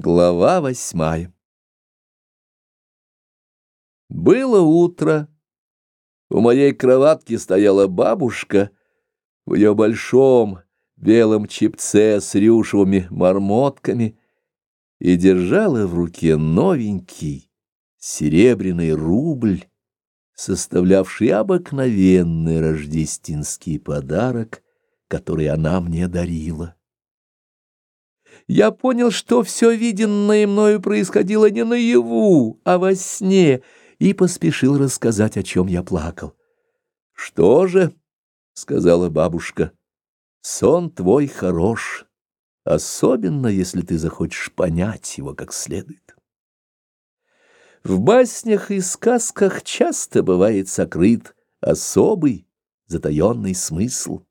Глава восьмая Было утро. У моей кроватки стояла бабушка в ее большом белом чипце с рюшевыми мармотками и держала в руке новенький серебряный рубль, составлявший обыкновенный рождественский подарок, который она мне дарила я понял, что все виденное мною происходило не наяву, а во сне, и поспешил рассказать, о чем я плакал. — Что же, — сказала бабушка, — сон твой хорош, особенно если ты захочешь понять его как следует. В баснях и сказках часто бывает сокрыт особый, затаенный смысл.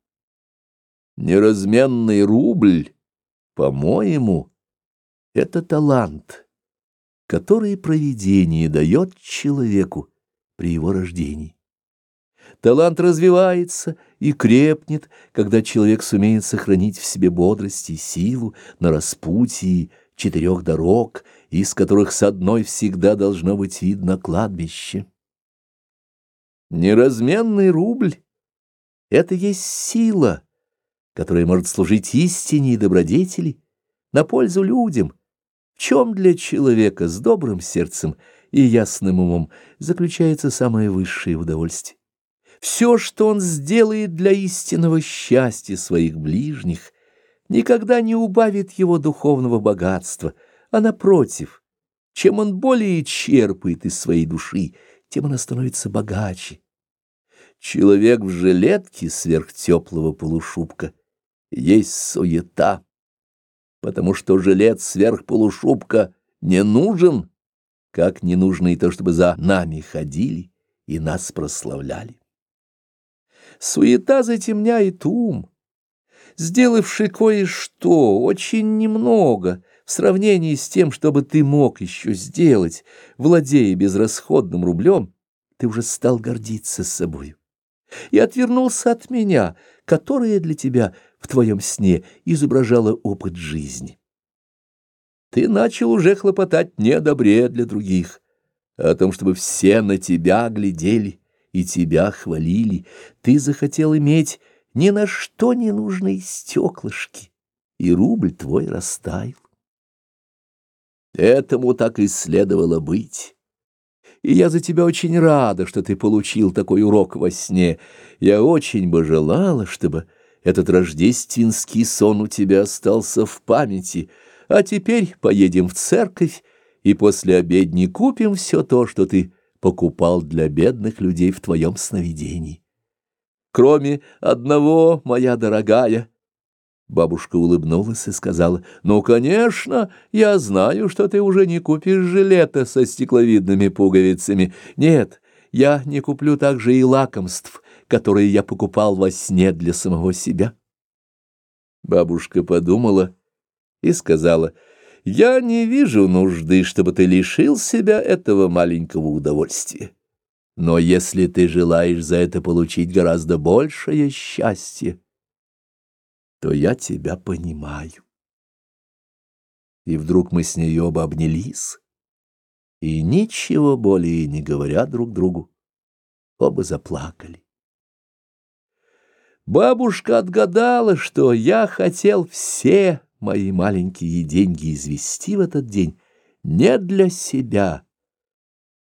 Неразменный рубль — по-моему, это талант, который провидение дает человеку при его рождении. Талант развивается и крепнет, когда человек сумеет сохранить в себе бодрость и силу на распутии четырех дорог, из которых с одной всегда должно быть видно кладбище. Неразменный рубль — это есть сила — которое может служить истине и добродетели, на пользу людям, в чем для человека с добрым сердцем и ясным умом заключается самое высшее удовольствие. Все, что он сделает для истинного счастья своих ближних, никогда не убавит его духовного богатства, а напротив, чем он более черпает из своей души, тем она становится богаче. Человек в жилетке сверхтеплого полушубка есть суета, потому что жилет сверх полушубка не нужен, как не нужно и то, чтобы за нами ходили и нас прославляли. Суета затемняет ум, сделавший кое-что, очень немного, в сравнении с тем, что бы ты мог еще сделать, владея безрасходным рублем, ты уже стал гордиться собою и отвернулся от меня, которая для тебя в твоем сне изображала опыт жизни. Ты начал уже хлопотать не о добре для других, а о том, чтобы все на тебя глядели и тебя хвалили. Ты захотел иметь ни на что не нужные стеклышки, и рубль твой растаял. Этому так и следовало быть и я за тебя очень рада, что ты получил такой урок во сне. Я очень бы желала, чтобы этот рождественский сон у тебя остался в памяти. А теперь поедем в церковь и после обедни купим все то, что ты покупал для бедных людей в твоем сновидении. Кроме одного, моя дорогая, — Бабушка улыбнулась и сказала, «Ну, конечно, я знаю, что ты уже не купишь жилета со стекловидными пуговицами. Нет, я не куплю также и лакомств, которые я покупал во сне для самого себя». Бабушка подумала и сказала, «Я не вижу нужды, чтобы ты лишил себя этого маленького удовольствия. Но если ты желаешь за это получить гораздо большее счастье, то я тебя понимаю. И вдруг мы с ней оба обнялись, и ничего более не говоря друг другу, оба заплакали. Бабушка отгадала, что я хотел все мои маленькие деньги извести в этот день не для себя.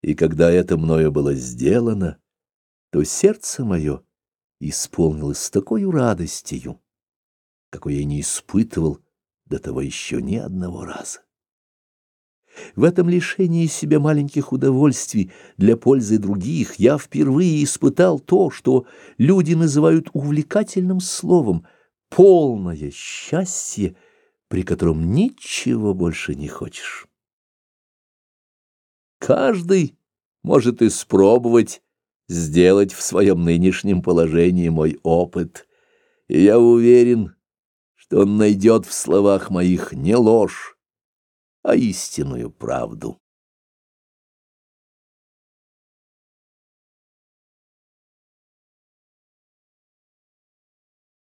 И когда это мною было сделано, то сердце мое исполнилось такой радостью, какой я не испытывал до того еще ни одного раза. В этом лишении себя маленьких удовольствий для пользы других я впервые испытал то, что люди называют увлекательным словом «полное счастье», при котором ничего больше не хочешь. Каждый может испробовать сделать в своем нынешнем положении мой опыт, и я уверен, что он найдет в словах моих не ложь, а истинную правду.